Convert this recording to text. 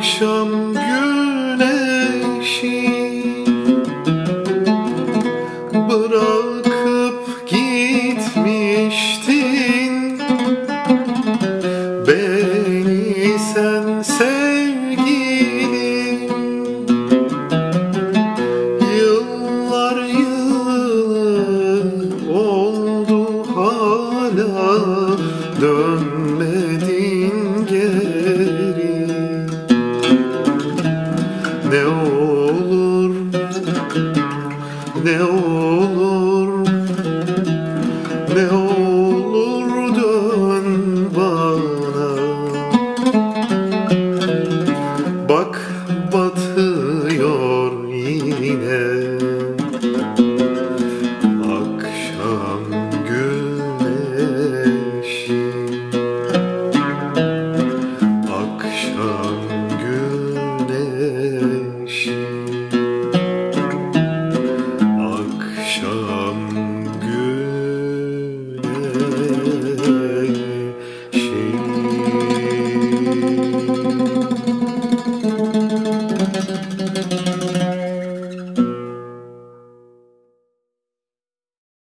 Akşam güneşi Bırakıp gitmiştin. Beni sen sevgilim Yıllar yılı oldu hala dönmedin ne olur ne olur ne olur dön bana. Bak batıyor yine. Akşam güneşi. Akşam güneşi.